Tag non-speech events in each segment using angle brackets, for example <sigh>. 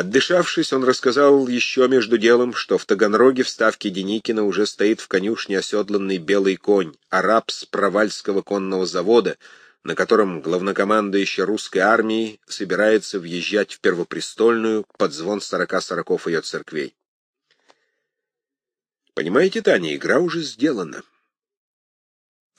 Отдышавшись, он рассказал еще между делом, что в Таганроге в ставке Деникина уже стоит в конюшне оседланный белый конь, араб с Провальского конного завода, на котором главнокомандующий русской армией собирается въезжать в Первопрестольную под звон сорока сороков ее церквей. Понимаете, Таня, игра уже сделана.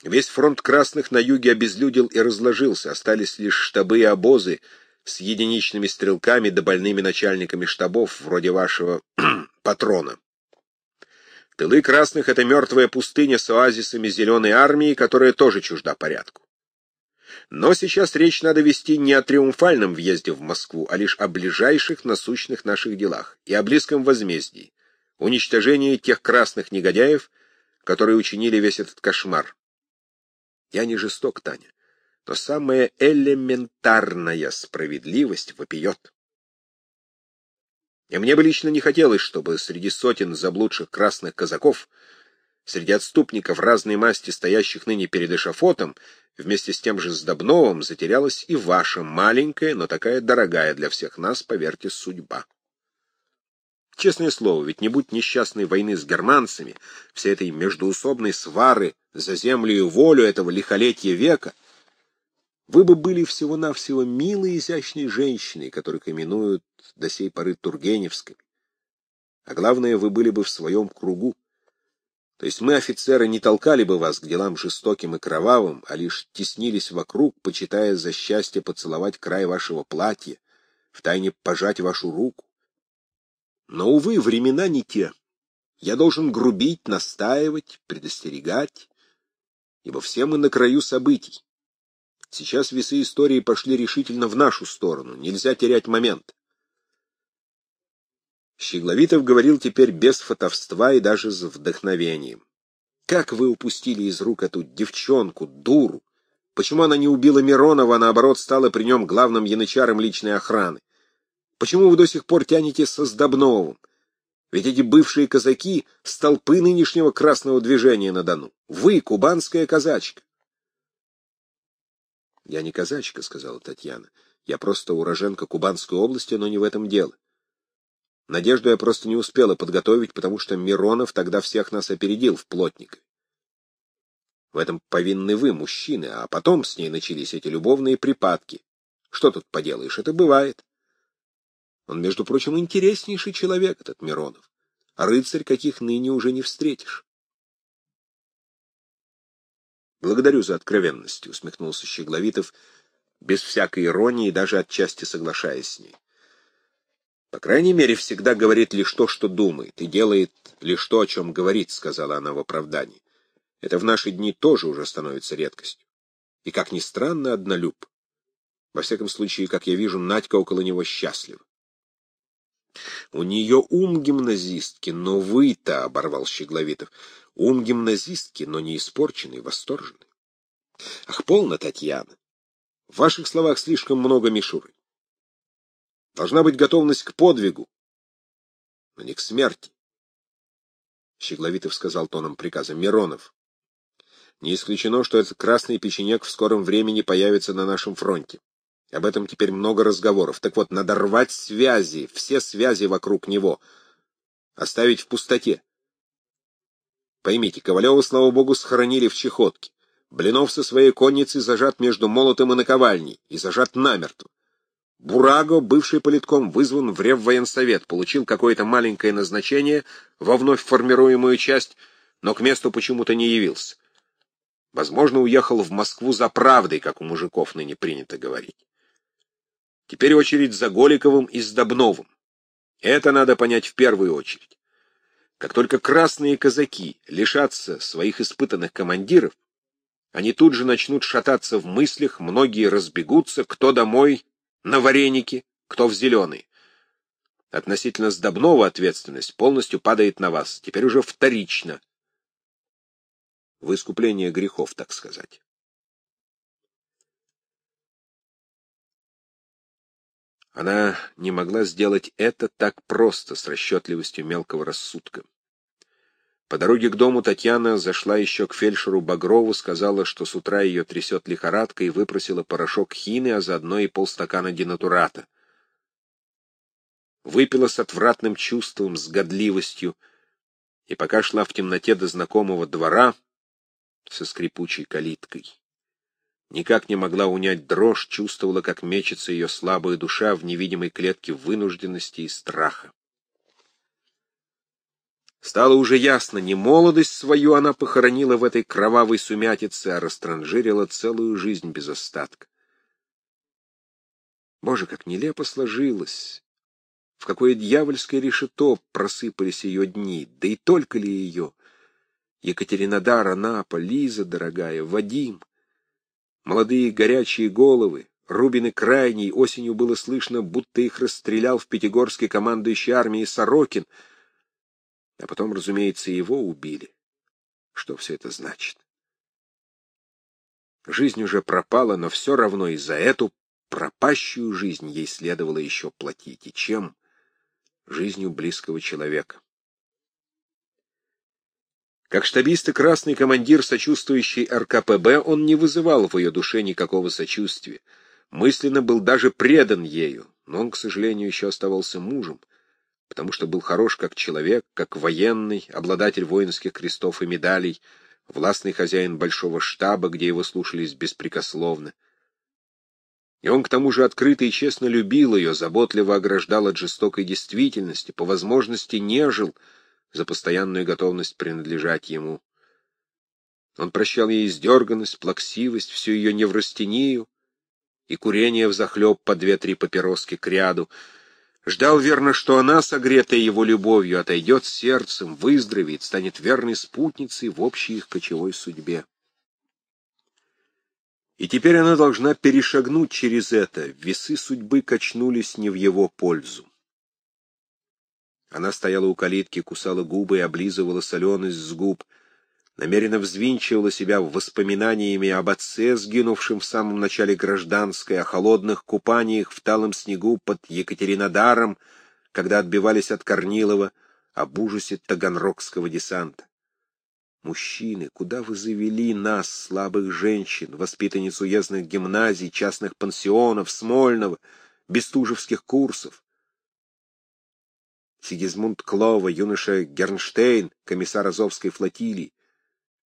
Весь фронт красных на юге обезлюдил и разложился, остались лишь штабы и обозы, с единичными стрелками да больными начальниками штабов, вроде вашего <clears throat> патрона. Тылы красных — это мертвая пустыня с оазисами зеленой армии, которая тоже чужда порядку. Но сейчас речь надо вести не о триумфальном въезде в Москву, а лишь о ближайших насущных наших делах и о близком возмездии, уничтожении тех красных негодяев, которые учинили весь этот кошмар. Я не жесток, Таня то самая элементарная справедливость вопиет. И мне бы лично не хотелось, чтобы среди сотен заблудших красных казаков, среди отступников разной масти, стоящих ныне перед эшафотом, вместе с тем же Сдобновым затерялась и ваша маленькая, но такая дорогая для всех нас, поверьте, судьба. Честное слово, ведь не будь несчастной войны с германцами, всей этой междуусобной свары за землю и волю этого лихолетия века, вы бы были всего-навсего милой, изящной женщиной, которых именуют до сей поры Тургеневской. А главное, вы были бы в своем кругу. То есть мы, офицеры, не толкали бы вас к делам жестоким и кровавым, а лишь теснились вокруг, почитая за счастье поцеловать край вашего платья, втайне пожать вашу руку. Но, увы, времена не те. Я должен грубить, настаивать, предостерегать, ибо все мы на краю событий. Сейчас весы истории пошли решительно в нашу сторону. Нельзя терять момент. Щегловитов говорил теперь без фотовства и даже с вдохновением. Как вы упустили из рук эту девчонку, дуру? Почему она не убила Миронова, а наоборот стала при нем главным янычаром личной охраны? Почему вы до сих пор тянете со Сдобновым? Ведь эти бывшие казаки — столпы нынешнего красного движения на Дону. Вы — кубанская казачка. «Я не казачка», — сказала Татьяна. «Я просто уроженка Кубанской области, но не в этом дело. Надежду я просто не успела подготовить, потому что Миронов тогда всех нас опередил в плотникове. В этом повинны вы, мужчины, а потом с ней начались эти любовные припадки. Что тут поделаешь, это бывает. Он, между прочим, интереснейший человек, этот Миронов. А рыцарь, каких ныне уже не встретишь. Благодарю за откровенность, усмехнулся Щегловитов, без всякой иронии, даже отчасти соглашаясь с ней. По крайней мере, всегда говорит лишь то, что думает, и делает лишь то, о чем говорит, сказала она в оправдании. Это в наши дни тоже уже становится редкостью. И, как ни странно, однолюб. Во всяком случае, как я вижу, Надька около него счастлива. У нее ум гимназистки, но вы-то, — оборвал Щегловитов, Ум гимназистки, но не испорченный, восторженный. Ах, полно, Татьяна. В ваших словах слишком много мишуры. Должна быть готовность к подвигу, но не к смерти. Щегловитов сказал тоном приказа. Миронов. Не исключено, что этот красный печенек в скором времени появится на нашем фронте. Об этом теперь много разговоров. Так вот, надо рвать связи, все связи вокруг него, оставить в пустоте. Поймите, Ковалева, слава богу, схоронили в Чехотке. Блинов со своей конницей зажат между молотом и наковальней, и зажат намертво. Бураго, бывший политком, вызван в Реввоенсовет, получил какое-то маленькое назначение во вновь формируемую часть, но к месту почему-то не явился. Возможно, уехал в Москву за правдой, как у мужиков ныне принято говорить. Теперь очередь за Голиковым и Сдобновым. Это надо понять в первую очередь. Как только красные казаки лишатся своих испытанных командиров, они тут же начнут шататься в мыслях, многие разбегутся, кто домой, на вареники, кто в зеленый. Относительно сдобного ответственность полностью падает на вас, теперь уже вторично. В искупление грехов, так сказать. Она не могла сделать это так просто, с расчетливостью мелкого рассудка. По дороге к дому Татьяна зашла еще к фельдшеру Багрову, сказала, что с утра ее трясет лихорадка, и выпросила порошок хины, а заодно и полстакана денатурата. выпила с отвратным чувством, с годливостью, и пока шла в темноте до знакомого двора со скрипучей калиткой. Никак не могла унять дрожь, чувствовала, как мечется ее слабая душа в невидимой клетке вынужденности и страха. Стало уже ясно, не молодость свою она похоронила в этой кровавой сумятице, а растранжирила целую жизнь без остатка. Боже, как нелепо сложилось! В какое дьявольское решето просыпались ее дни, да и только ли ее? Екатеринодар, Анапа, Лиза, дорогая, Вадим. Молодые горячие головы, Рубины крайний, осенью было слышно, будто их расстрелял в Пятигорске командующий армией Сорокин, а потом, разумеется, его убили. Что все это значит? Жизнь уже пропала, но все равно и за эту пропащую жизнь ей следовало еще платить. И чем? Жизнью близкого человека. Как штабист и красный командир, сочувствующий РКПБ, он не вызывал в ее душе никакого сочувствия. Мысленно был даже предан ею, но он, к сожалению, еще оставался мужем, потому что был хорош как человек, как военный, обладатель воинских крестов и медалей, властный хозяин большого штаба, где его слушались беспрекословно. И он к тому же открыто и честно любил ее, заботливо ограждал от жестокой действительности, по возможности нежил, за постоянную готовность принадлежать ему. Он прощал ей издерганность, плаксивость, всю ее неврастению и курение взахлеб по две-три папироски к ряду. Ждал верно, что она, согретая его любовью, отойдет сердцем, выздоровеет, станет верной спутницей в общей их кочевой судьбе. И теперь она должна перешагнуть через это, весы судьбы качнулись не в его пользу. Она стояла у калитки, кусала губы и облизывала соленость с губ, намеренно взвинчивала себя воспоминаниями об отце, сгинувшем в самом начале гражданской, о холодных купаниях в талом снегу под Екатеринодаром, когда отбивались от Корнилова, об ужасе таганрогского десанта. Мужчины, куда вы завели нас, слабых женщин, воспитанниц уездных гимназий, частных пансионов, Смольного, бестужевских курсов? Сигизмунд Клова, юноша Гернштейн, комиссар Азовской флотилии.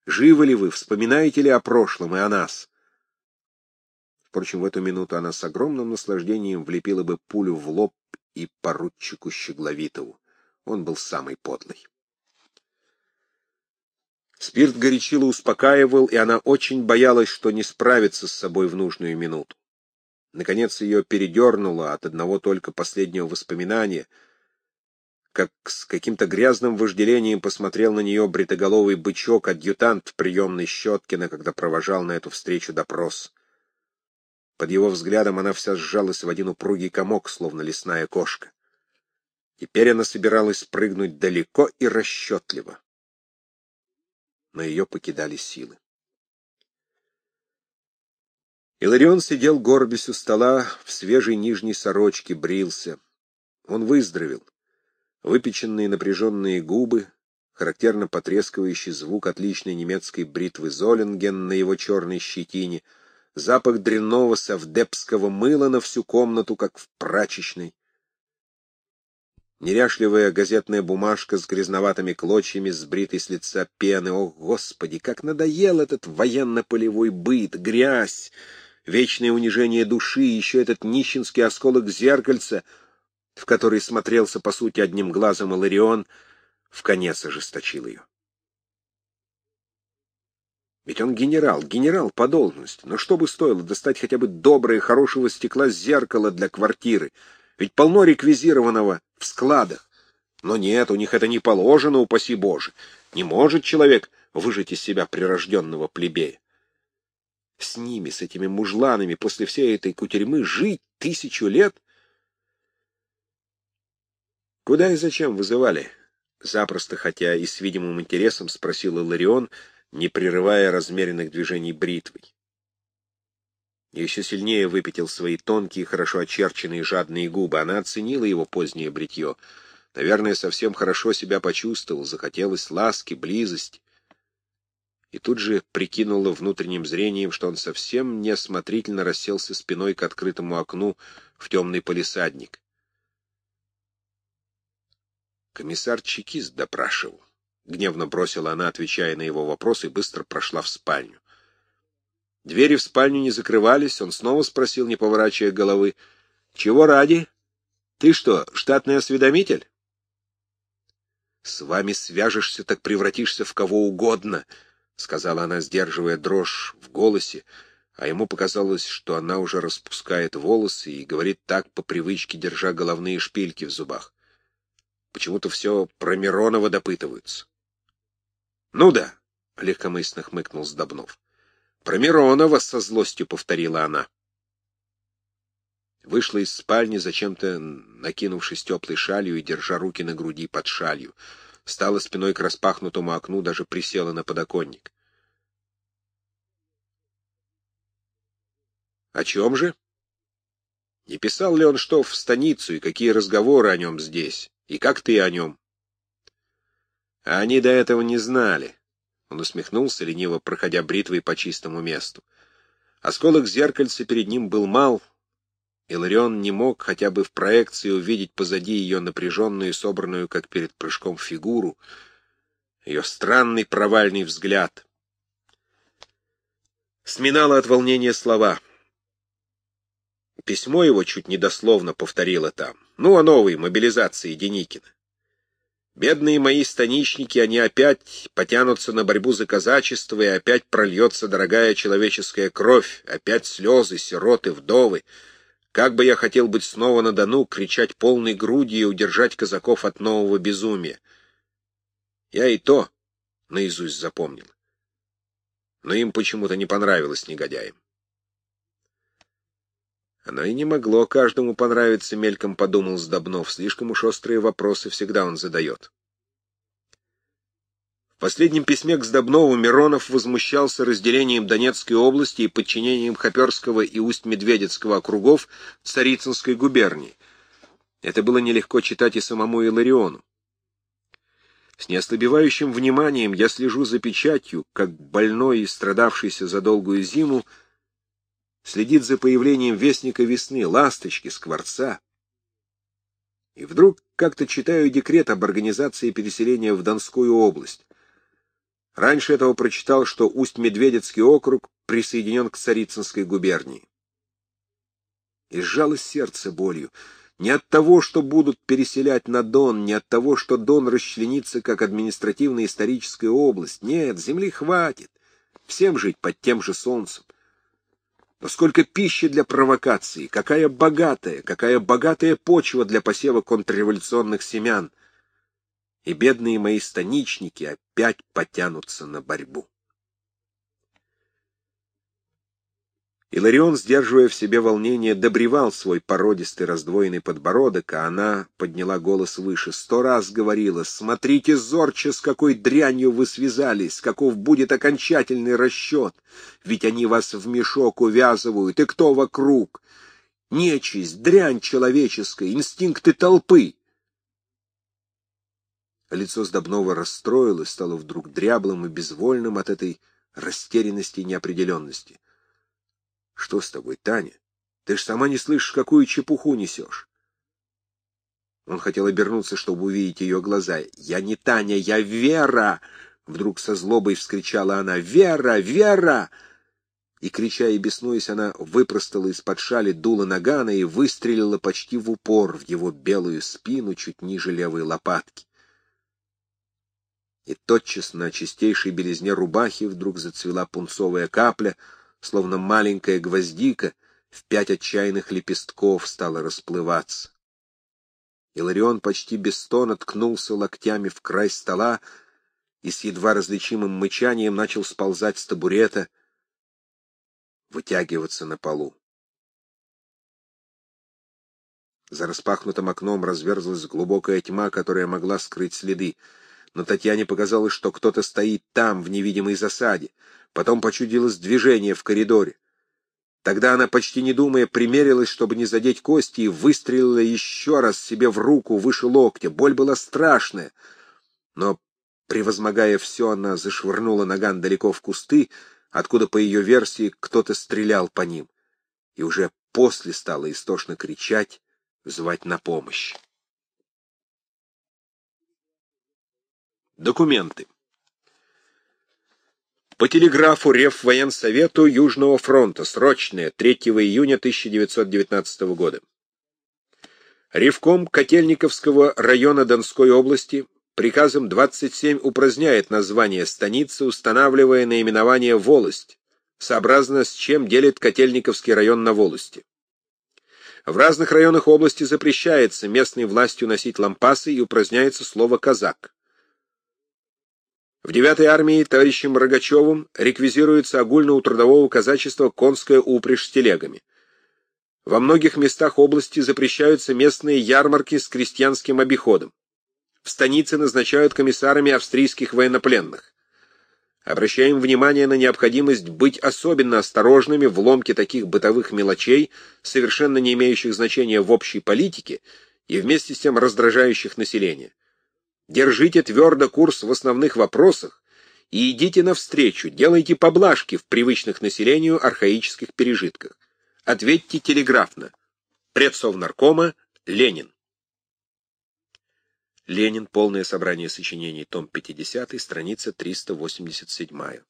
Живы ли вы, вспоминаете ли о прошлом и о нас? Впрочем, в эту минуту она с огромным наслаждением влепила бы пулю в лоб и поручику Щегловитову. Он был самый подлый. Спирт горячило успокаивал, и она очень боялась, что не справится с собой в нужную минуту. Наконец ее передернуло от одного только последнего воспоминания — как с каким-то грязным вожделением посмотрел на нее бритоголовый бычок, адъютант приемной Щеткина, когда провожал на эту встречу допрос. Под его взглядом она вся сжалась в один упругий комок, словно лесная кошка. Теперь она собиралась прыгнуть далеко и расчетливо. Но ее покидали силы. Иларион сидел горбясь у стола, в свежей нижней сорочке, брился. Он выздоровел. Выпеченные напряженные губы, характерно потрескивающий звук отличной немецкой бритвы Золинген на его черной щетине, запах дрянного совдепского мыла на всю комнату, как в прачечной. Неряшливая газетная бумажка с грязноватыми клочьями, сбритой с лица пены. О, Господи, как надоел этот военно-полевой быт, грязь, вечное унижение души, еще этот нищенский осколок зеркальца — в который смотрелся, по сути, одним глазом Иларион, в конец ожесточил ее. Ведь он генерал, генерал по должности. Но что бы стоило достать хотя бы доброе, хорошего стекла зеркало для квартиры? Ведь полно реквизированного в складах. Но нет, у них это не положено, упаси Боже. Не может человек выжить из себя прирожденного плебея. С ними, с этими мужланами, после всей этой кутерьмы жить тысячу лет? «Куда и зачем вызывали?» Запросто, хотя и с видимым интересом, спросил Иларион, не прерывая размеренных движений бритвой. Еще сильнее выпятил свои тонкие, хорошо очерченные жадные губы. Она оценила его позднее бритье. Наверное, совсем хорошо себя почувствовал, захотелось ласки, близости. И тут же прикинула внутренним зрением, что он совсем неосмотрительно расселся спиной к открытому окну в темный полисадник. Комиссар-чекист допрашивал. Гневно бросила она, отвечая на его вопрос, и быстро прошла в спальню. Двери в спальню не закрывались, он снова спросил, не поворачивая головы, «Чего ради? Ты что, штатный осведомитель?» «С вами свяжешься, так превратишься в кого угодно», — сказала она, сдерживая дрожь в голосе, а ему показалось, что она уже распускает волосы и говорит так по привычке, держа головные шпильки в зубах. Почему-то все про Миронова допытываются. — Ну да, — легкомысленно хмыкнул Сдобнов. — Про Миронова со злостью повторила она. Вышла из спальни, зачем-то накинувшись теплой шалью и держа руки на груди под шалью. Стала спиной к распахнутому окну, даже присела на подоконник. — О чем же? Не писал ли он что в станицу и какие разговоры о нем здесь? И как ты о нем? Они до этого не знали. Он усмехнулся, лениво проходя бритвой по чистому месту. Осколок зеркальца перед ним был мал. Иларион не мог хотя бы в проекции увидеть позади ее напряженную и собранную, как перед прыжком, фигуру, ее странный провальный взгляд. Сминало от волнения слова. Письмо его чуть недословно повторило там. Ну, о новой мобилизации Деникина. Бедные мои станичники, они опять потянутся на борьбу за казачество, и опять прольется дорогая человеческая кровь, опять слезы, сироты, вдовы. Как бы я хотел быть снова на Дону, кричать полной грудью и удержать казаков от нового безумия. Я и то наизусть запомнил. Но им почему-то не понравилось негодяям. Оно и не могло каждому понравиться, мельком подумал Сдобнов. Слишком уж острые вопросы всегда он задает. В последнем письме к Сдобнову Миронов возмущался разделением Донецкой области и подчинением Хоперского и Усть-Медведецкого округов Царицынской губернии. Это было нелегко читать и самому Илариону. С неослабевающим вниманием я слежу за печатью, как больной и страдавшийся за долгую зиму, следит за появлением вестника весны, ласточки, скворца. И вдруг как-то читаю декрет об организации переселения в Донскую область. Раньше этого прочитал, что Усть-Медведецкий округ присоединен к Царицынской губернии. И сжалось сердце болью. Не от того, что будут переселять на Дон, не от того, что Дон расчленится как административно-историческая область. Нет, земли хватит. Всем жить под тем же солнцем. Но сколько пищи для провокации, какая богатая, какая богатая почва для посева контрреволюционных семян. И бедные мои станичники опять потянутся на борьбу. Иларион, сдерживая в себе волнение, добревал свой породистый раздвоенный подбородок, а она подняла голос выше. Сто раз говорила, смотрите зорче, с какой дрянью вы связались, каков будет окончательный расчет, ведь они вас в мешок увязывают, и кто вокруг? Нечисть, дрянь человеческая, инстинкты толпы. Лицо Сдобнова расстроилось, стало вдруг дряблым и безвольным от этой растерянности и неопределенности. Что с тобой, Таня? Ты ж сама не слышишь, какую чепуху несешь. Он хотел обернуться, чтобы увидеть ее глаза. «Я не Таня, я Вера!» Вдруг со злобой вскричала она. «Вера! Вера!» И, крича и беснуясь, она выпростала из-под шали дуло нагана и выстрелила почти в упор в его белую спину чуть ниже левой лопатки. И тотчас на чистейшей белизне рубахи вдруг зацвела пунцовая капля — словно маленькая гвоздика, в пять отчаянных лепестков стала расплываться. Иларион почти без стона ткнулся локтями в край стола и с едва различимым мычанием начал сползать с табурета, вытягиваться на полу. За распахнутым окном разверзлась глубокая тьма, которая могла скрыть следы. Но Татьяне показалось, что кто-то стоит там, в невидимой засаде. Потом почудилось движение в коридоре. Тогда она, почти не думая, примерилась, чтобы не задеть кости, и выстрелила еще раз себе в руку выше локтя. Боль была страшная. Но, превозмогая все, она зашвырнула наган далеко в кусты, откуда, по ее версии, кто-то стрелял по ним. И уже после стала истошно кричать, звать на помощь. Документы. По телеграфу Реввоенсовету Южного фронта, срочное, 3 июня 1919 года. Ревком Котельниковского района Донской области приказом 27 упраздняет название станицы, устанавливая наименование «Волость», сообразно с чем делит Котельниковский район на волости. В разных районах области запрещается местной властью носить лампасы и упраздняется слово «казак». В 9-й армии товарищем Рогачевым реквизируется огульно у трудового казачества конская упряжь с телегами. Во многих местах области запрещаются местные ярмарки с крестьянским обиходом. В станице назначают комиссарами австрийских военнопленных. Обращаем внимание на необходимость быть особенно осторожными в ломке таких бытовых мелочей, совершенно не имеющих значения в общей политике и вместе с тем раздражающих население. Держите твердо курс в основных вопросах и идите навстречу, делайте поблажки в привычных населению архаических пережитках. Ответьте телеграфно. Предсовнаркома Ленин. Ленин. Полное собрание сочинений. Том 50. Страница 387.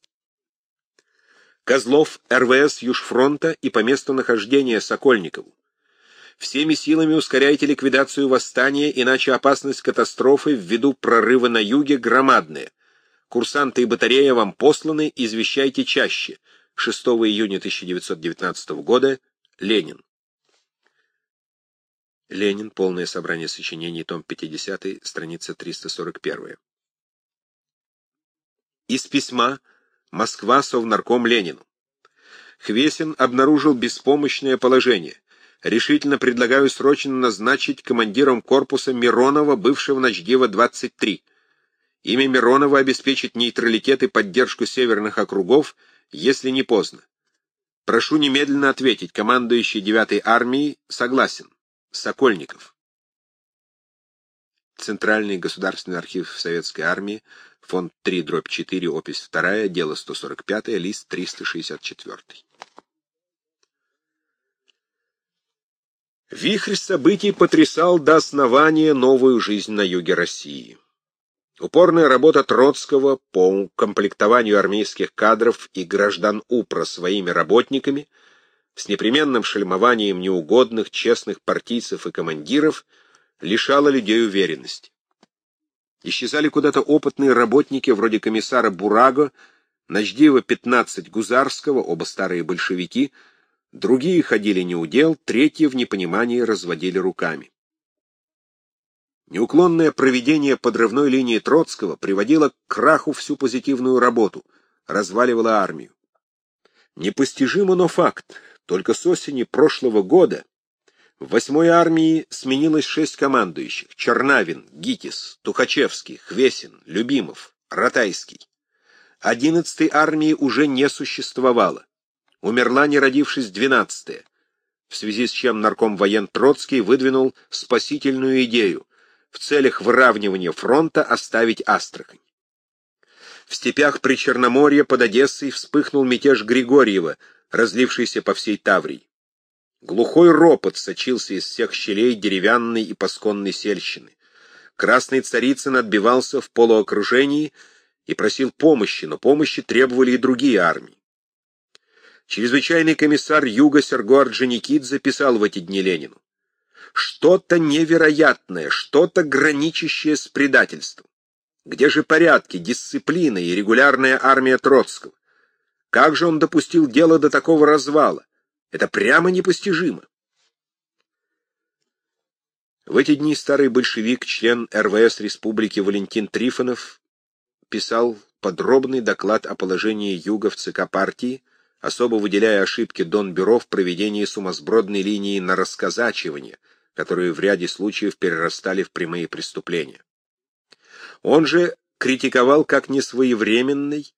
Козлов. РВС Южфронта и по месту нахождения Сокольникову. Всеми силами ускоряйте ликвидацию восстания, иначе опасность катастрофы ввиду прорыва на юге громадная. Курсанты и батарея вам посланы, извещайте чаще. 6 июня 1919 года. Ленин. Ленин. Полное собрание сочинений. Том 50. Страница 341. Из письма Москва Совнарком Ленину. Хвесин обнаружил беспомощное положение. Решительно предлагаю срочно назначить командиром корпуса Миронова, бывшего начдива 23. Имя Миронова обеспечит нейтралитет и поддержку северных округов, если не поздно. Прошу немедленно ответить. Командующий 9-й армией согласен. Сокольников. Центральный государственный архив Советской армии, фонд 3, дробь 4, опись 2, дело 145, лист 364. Вихрь событий потрясал до основания новую жизнь на юге России. Упорная работа Троцкого по комплектованию армейских кадров и граждан УПРА своими работниками с непременным шельмованием неугодных, честных партийцев и командиров лишала людей уверенности. Исчезали куда-то опытные работники вроде комиссара Бураго, Ночдива 15 Гузарского, оба старые большевики, другие ходили неудел, третьи в непонимании разводили руками. Неуклонное проведение подрывной линии Троцкого приводило к краху всю позитивную работу, разваливало армию. Непостижимо, но факт. Только с осени прошлого года в восьмой армии сменилось шесть командующих. Чернавин, Гитис, Тухачевский, Хвесин, Любимов, Ратайский. Одиннадцатой армии уже не существовало. Умерла, не родившись, двенадцатая, в связи с чем нарком воен Троцкий выдвинул спасительную идею в целях выравнивания фронта оставить Астрахань. В степях при Черноморье под Одессой вспыхнул мятеж Григорьева, разлившийся по всей Таврии. Глухой ропот сочился из всех щелей деревянной и пасконной сельщины. Красный царицын отбивался в полуокружении и просил помощи, но помощи требовали и другие армии. Чрезвычайный комиссар Юга Серго Орджоникидзе писал в эти дни Ленину что-то невероятное, что-то граничащее с предательством. Где же порядки, дисциплина и регулярная армия Троцкого? Как же он допустил дело до такого развала? Это прямо непостижимо. В эти дни старый большевик, член РВС Республики Валентин Трифонов, писал подробный доклад о положении Юга в ЦК партии, особо выделяя ошибки Донбюро в проведении сумасбродной линии на расказачивание – которые в ряде случаев перерастали в прямые преступления. Он же критиковал как несвоевременный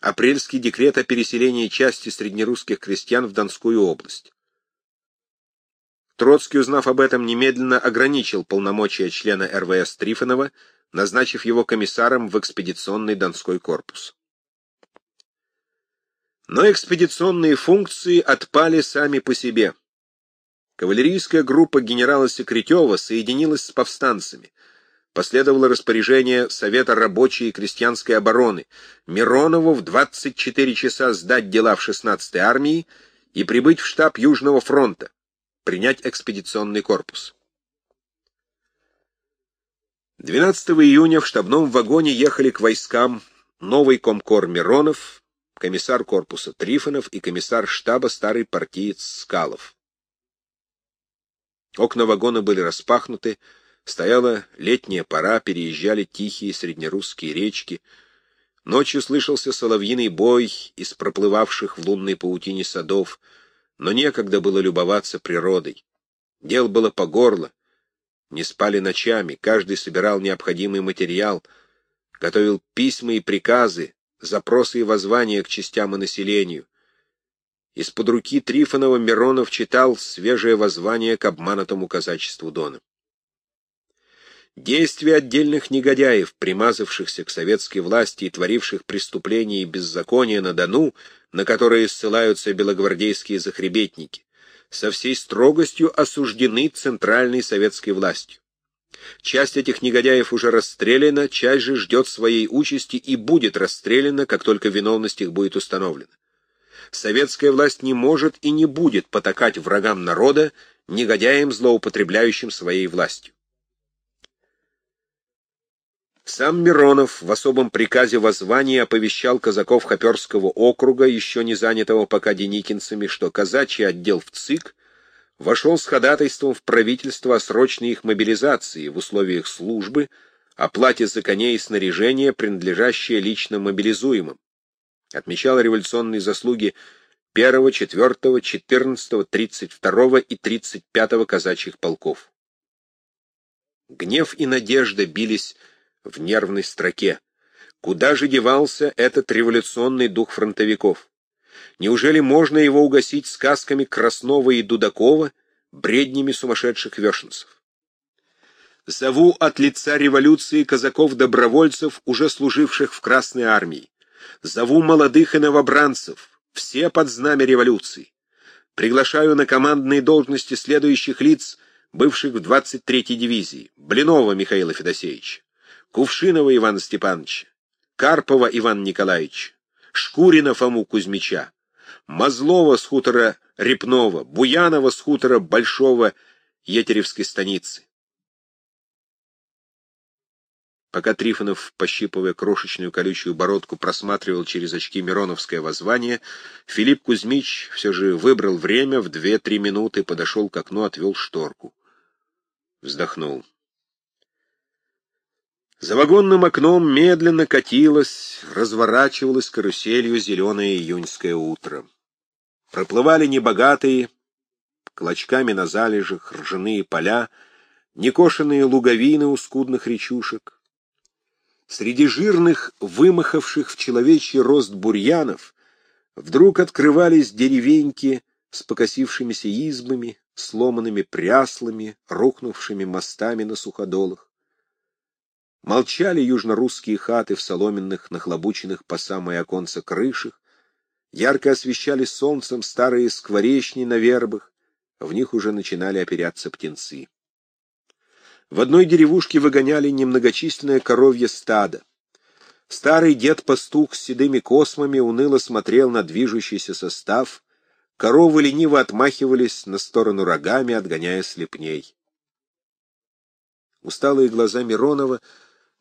апрельский декрет о переселении части среднерусских крестьян в Донскую область. Троцкий, узнав об этом, немедленно ограничил полномочия члена РВС Трифонова, назначив его комиссаром в экспедиционный Донской корпус. Но экспедиционные функции отпали сами по себе. Кавалерийская группа генерала Секретева соединилась с повстанцами. последовало распоряжение Совета рабочей и крестьянской обороны Миронову в 24 часа сдать дела в 16-й армии и прибыть в штаб Южного фронта, принять экспедиционный корпус. 12 июня в штабном вагоне ехали к войскам новый комкор Миронов, комиссар корпуса Трифонов и комиссар штаба старый партиец Скалов. Окна вагона были распахнуты, стояла летняя пора, переезжали тихие среднерусские речки. Ночью слышался соловьиный бой из проплывавших в лунной паутине садов, но некогда было любоваться природой. Дел было по горло, не спали ночами, каждый собирал необходимый материал, готовил письма и приказы, запросы и воззвания к частям и населению. Из-под руки Трифонова Миронов читал свежее воззвание к обманутому казачеству Дона. Действия отдельных негодяев, примазавшихся к советской власти и творивших преступления и беззакония на Дону, на которые ссылаются белогвардейские захребетники, со всей строгостью осуждены центральной советской властью. Часть этих негодяев уже расстреляна, часть же ждет своей участи и будет расстреляна, как только виновность их будет установлена. Советская власть не может и не будет потакать врагам народа, негодяям, злоупотребляющим своей властью. Сам Миронов в особом приказе воззвания оповещал казаков Хоперского округа, еще не занятого пока деникинцами, что казачий отдел в ЦИК вошел с ходатайством в правительство о срочной их мобилизации в условиях службы, оплате за коней и снаряжение, принадлежащее лично мобилизуемым. Отмечал революционные заслуги 1, 4, 14, 32 и 35 казачьих полков. Гнев и надежда бились в нервной строке. Куда же девался этот революционный дух фронтовиков? Неужели можно его угасить сказками Краснова и Дудакова, бреднями сумасшедших вешенцев? Зову от лица революции казаков-добровольцев, уже служивших в Красной армии. Зову молодых и новобранцев, все под знамя революции. Приглашаю на командные должности следующих лиц, бывших в 23-й дивизии. Блинова Михаила Федосеевича. Кувшинова Ивана Степановича, Карпова Ивана Николаевича, Шкурина Фому Кузьмича, Мазлова с хутора Репнова, Буянова с хутора Большого Етеревской станицы. Пока Трифонов, пощипывая крошечную колючую бородку, просматривал через очки Мироновское воззвание, Филипп Кузьмич все же выбрал время, в две-три минуты подошел к окну, отвел шторку. Вздохнул. За вагонным окном медленно катилось, разворачивалось каруселью зеленое июньское утро. Проплывали небогатые, клочками на залежах, ржаные поля, некошенные луговины у скудных речушек. Среди жирных, вымахавших в человечий рост бурьянов, вдруг открывались деревеньки с покосившимися избами, сломанными пряслами, рухнувшими мостами на суходолах. Молчали южно-русские хаты в соломенных, нахлобученных по самое оконце крышах, ярко освещали солнцем старые скворечни на вербах, в них уже начинали оперяться птенцы. В одной деревушке выгоняли немногочисленное коровье стадо. Старый дед-пастух с седыми космами уныло смотрел на движущийся состав, коровы лениво отмахивались на сторону рогами, отгоняя слепней. Усталые глаза Миронова —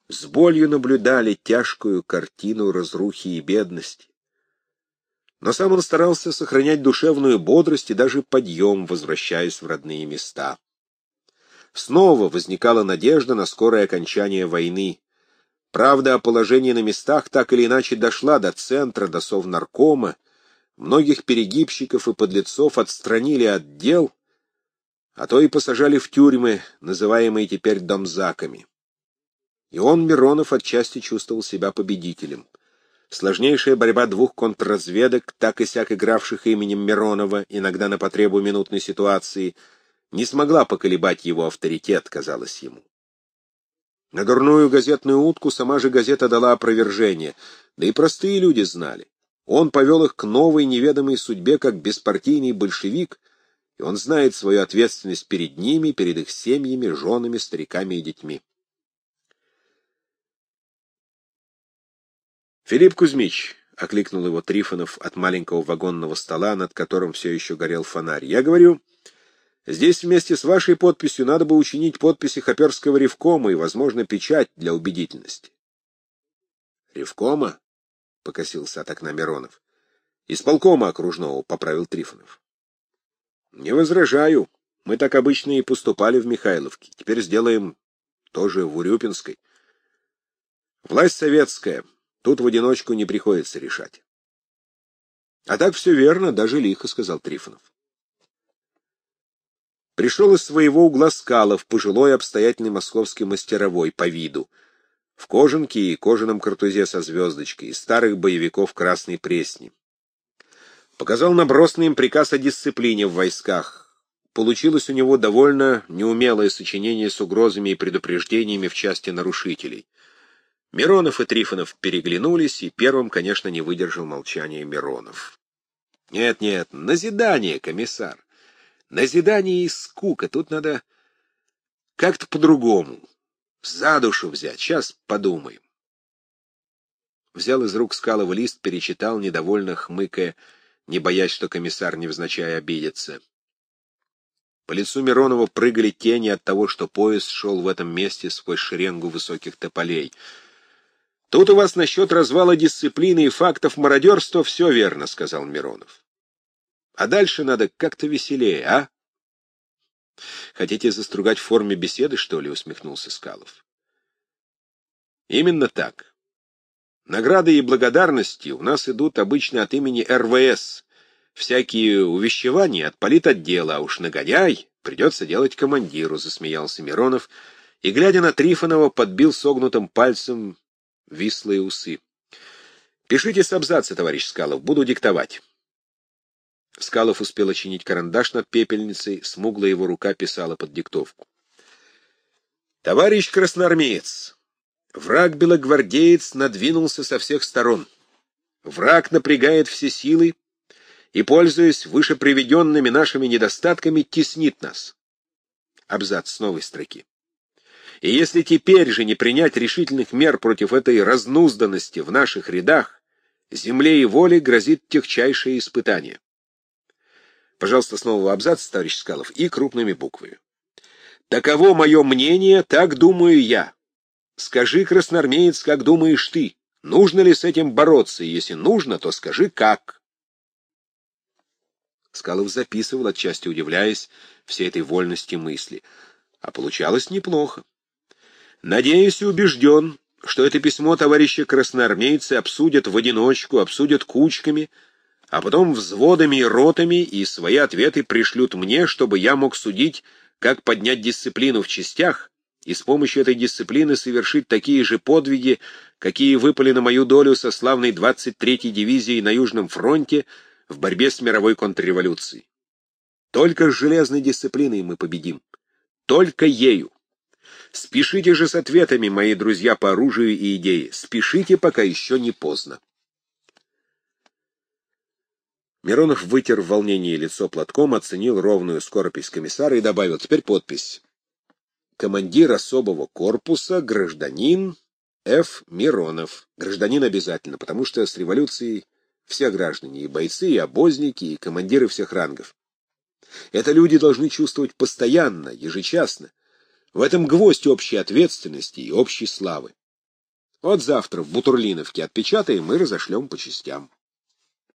с болью наблюдали тяжкую картину разрухи и бедности. Но сам он старался сохранять душевную бодрость и даже подъем, возвращаясь в родные места. Снова возникала надежда на скорое окончание войны. Правда о положении на местах так или иначе дошла до центра, до совнаркома. Многих перегибщиков и подлецов отстранили от дел, а то и посажали в тюрьмы, называемые теперь домзаками. И он, Миронов, отчасти чувствовал себя победителем. Сложнейшая борьба двух контрразведок, так и сяк игравших именем Миронова, иногда на потребу минутной ситуации, не смогла поколебать его авторитет, казалось ему. На дурную газетную утку сама же газета дала опровержение, да и простые люди знали. Он повел их к новой неведомой судьбе как беспартийный большевик, и он знает свою ответственность перед ними, перед их семьями, женами, стариками и детьми. Филипп Кузьмич, — окликнул его Трифонов от маленького вагонного стола, над которым все еще горел фонарь, — я говорю, здесь вместе с вашей подписью надо бы учинить подписи Хоперского ревкома и, возможно, печать для убедительности. — Ревкома? — покосился от окна Миронов. — Исполкома окружного, — поправил Трифонов. — Не возражаю. Мы так обычно и поступали в Михайловке. Теперь сделаем тоже в Урюпинской. Власть советская. Тут в одиночку не приходится решать. — А так все верно, даже лихо, — сказал Трифонов. Пришел из своего угла Скалов, пожилой обстоятельный московский мастеровой, по виду, в кожанке и кожаном картузе со звездочкой, из старых боевиков Красной Пресни. Показал набросный им приказ о дисциплине в войсках. Получилось у него довольно неумелое сочинение с угрозами и предупреждениями в части нарушителей. Миронов и Трифонов переглянулись, и первым, конечно, не выдержал молчания Миронов. «Нет, нет, назидание, комиссар. Назидание и скука. Тут надо как-то по-другому. За душу взять. Сейчас подумаем». Взял из рук Скалова лист, перечитал, недовольно хмыкая, не боясь, что комиссар, невзначай, обидится. По лицу Миронова прыгали тени от того, что поезд шел в этом месте сквозь шеренгу высоких тополей — Тут у вас насчет развала дисциплины и фактов мародерства все верно, — сказал Миронов. А дальше надо как-то веселее, а? Хотите застругать в форме беседы, что ли? — усмехнулся Скалов. Именно так. Награды и благодарности у нас идут обычно от имени РВС. Всякие увещевания от политотдела, а уж нагоняй придется делать командиру, — засмеялся Миронов, и, глядя на Трифонова, подбил согнутым пальцем вислые усы. «Пишите с абзаца, товарищ Скалов, буду диктовать». Скалов успел очинить карандаш над пепельницей, смуглая его рука писала под диктовку. «Товарищ красноармеец, враг белогвардеец надвинулся со всех сторон. Враг напрягает все силы и, пользуясь вышеприведенными нашими недостатками, теснит нас». Абзац с новой строки. И если теперь же не принять решительных мер против этой разнузданности в наших рядах, земле и воле грозит техчайшее испытание. Пожалуйста, снова абзац, товарищ Скалов, и крупными буквами. Таково мое мнение, так думаю я. Скажи, красноармеец, как думаешь ты? Нужно ли с этим бороться? Если нужно, то скажи, как. Скалов записывал, отчасти удивляясь всей этой вольности мысли. А получалось неплохо. Надеюсь и убежден, что это письмо товарища красноармейцы обсудят в одиночку, обсудят кучками, а потом взводами и ротами, и свои ответы пришлют мне, чтобы я мог судить, как поднять дисциплину в частях и с помощью этой дисциплины совершить такие же подвиги, какие выпали на мою долю со славной 23-й дивизией на Южном фронте в борьбе с мировой контрреволюцией. Только с железной дисциплиной мы победим. Только ею. Спешите же с ответами, мои друзья по оружию и идее. Спешите, пока еще не поздно. Миронов вытер в волнении лицо платком, оценил ровную скоропись комиссара и добавил теперь подпись. Командир особого корпуса, гражданин Ф. Миронов. Гражданин обязательно, потому что с революцией все граждане, и бойцы, и обозники, и командиры всех рангов. Это люди должны чувствовать постоянно, ежечасно. В этом гвоздь общей ответственности и общей славы. Вот завтра в Бутурлиновке отпечатаем и разошлем по частям.